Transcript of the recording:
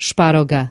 szparoga.